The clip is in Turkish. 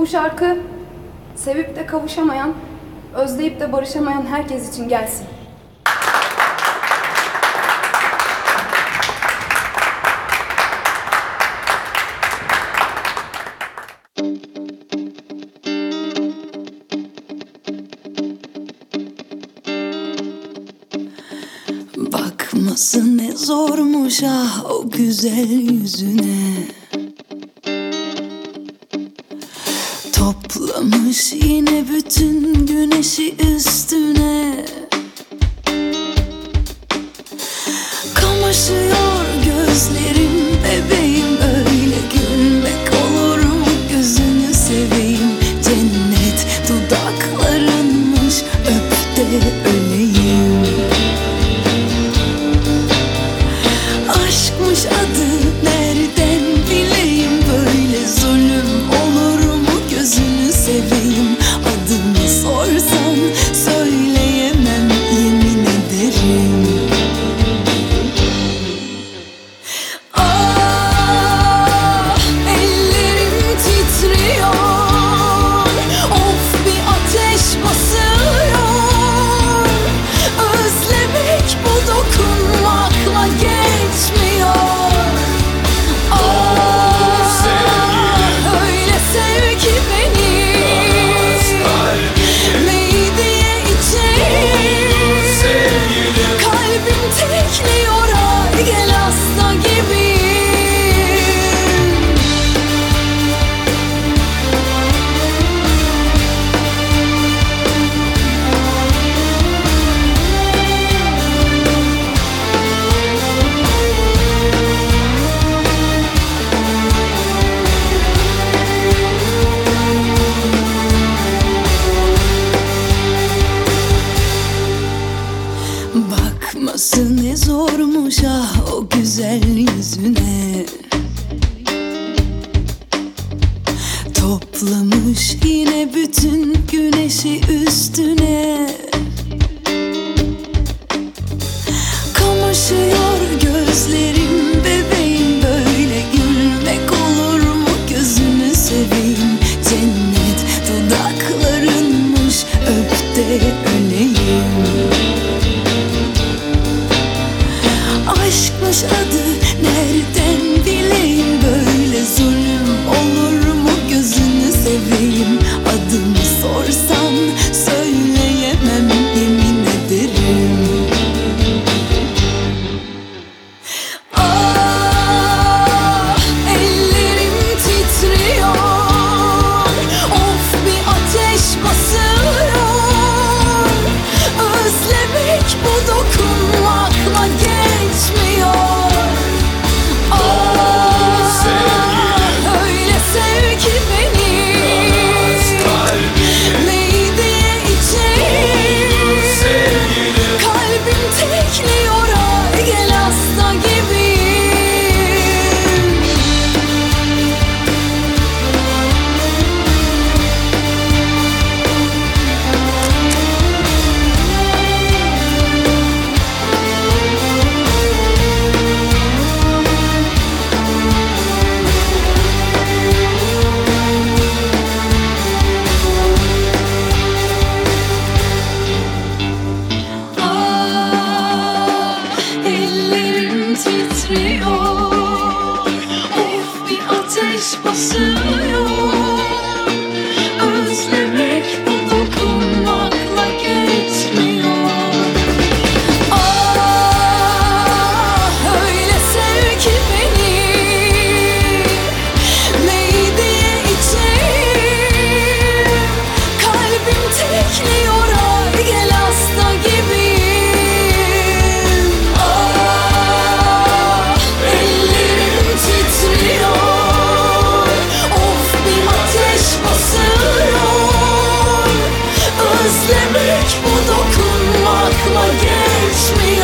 Bu şarkı sevip de kavuşamayan, özleyip de barışamayan herkes için gelsin. Bakması ne zormuş ah o güzel yüzüne Almış yine bütün güneşi üstüne o güzel yüzüne. Toplamış yine bütün güneşi üstüne. Aşkmış adı nereden bileyim böyle zulüm titriyor. Of bir ateş basıyor. Özlemek bu dokunmakla geçmiyor